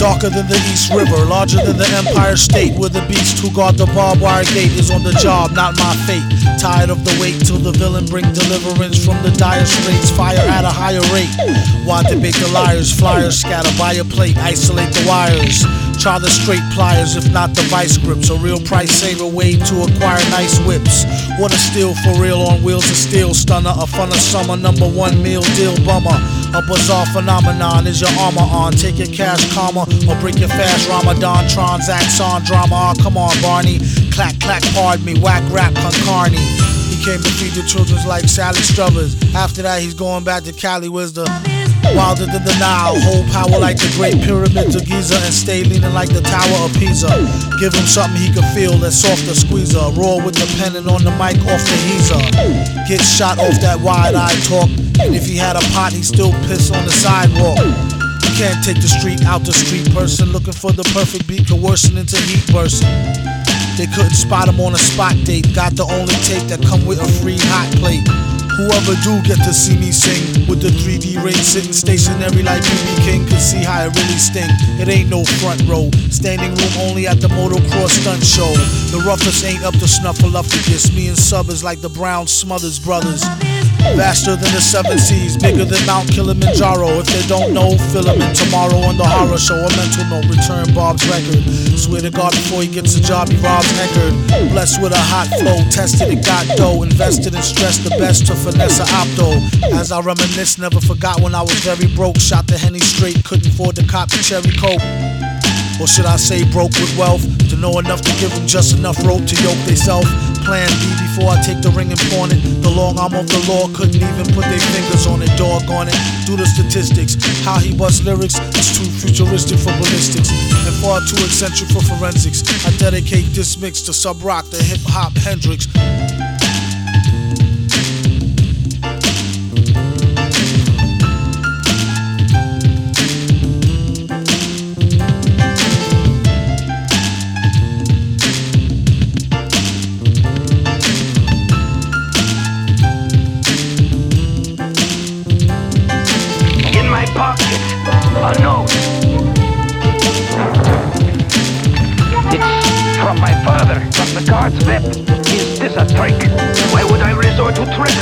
Darker than the East River, larger than the Empire State, where the beast who guard the barbed wire gate is on the job, not my fate. Tired of the wait till the villain bring deliverance from the dire straits, fire at a higher rate. Why debate the liars? Flyers scatter by a plate, isolate the wires. Try the straight pliers, if not the vice grips. A real price saver way to acquire nice whips. What a steal for real on wheels of steel. Stunner, a fun of summer, number one meal deal bummer. A bizarre phenomenon is your armor on. Take your cash karma or break your fast Ramadan. Transacts on drama. Oh, come on, Barney. Clack, clack, pardon me. Whack rap, con carne. He came to feed the children's like Sally Struthers. After that, he's going back to Cali, the Wilder than the Nile, hold power like the Great Pyramids of Giza, and stay leaning like the Tower of Pisa. Give him something he can feel that's soft to squeezer. Roar with the pen and on the mic off the heezer. Get shot off that wide eye talk, and if he had a pot, he'd still piss on the sidewalk. You can't take the street out the street person looking for the perfect beat, coercing into heat bursting. They couldn't spot him on a spot date. Got the only tape that come with a free hot plate. Whoever do get to see me sing with the 3D ring sitting stationary like BB King can see how it really stink. It ain't no front row, standing room only at the motocross stunt show. The roughest ain't up to snuffleupagus. Me and Sub is like the Brown Smothers brothers. Faster than the seven seas, bigger than Mount Kilimanjaro. If they don't know, fill 'em in tomorrow on the horror show. A mental note, return Bob's record. Swear to God, before he gets a job, he robs Eckerd. Blessed with a hot flow, tested and got dough. Invested and stressed the best to finesse a opto. As I reminisce, never forgot when I was very broke. Shot the henny straight, couldn't afford to cop the cherry coke. Or should I say broke with wealth? To know enough to give them just enough rope to yoke they self Plan B before I take the ring and pawn it. The long arm of the law couldn't even put their fingers on it. Dog on it, do the statistics. How he busts lyrics is too futuristic for ballistics. And far too eccentric for forensics. I dedicate this mix to Subroc, the hip hop Hendrix note. It's from my father, from the guard's VIP. Is this a trick? Why would I resort to trickery?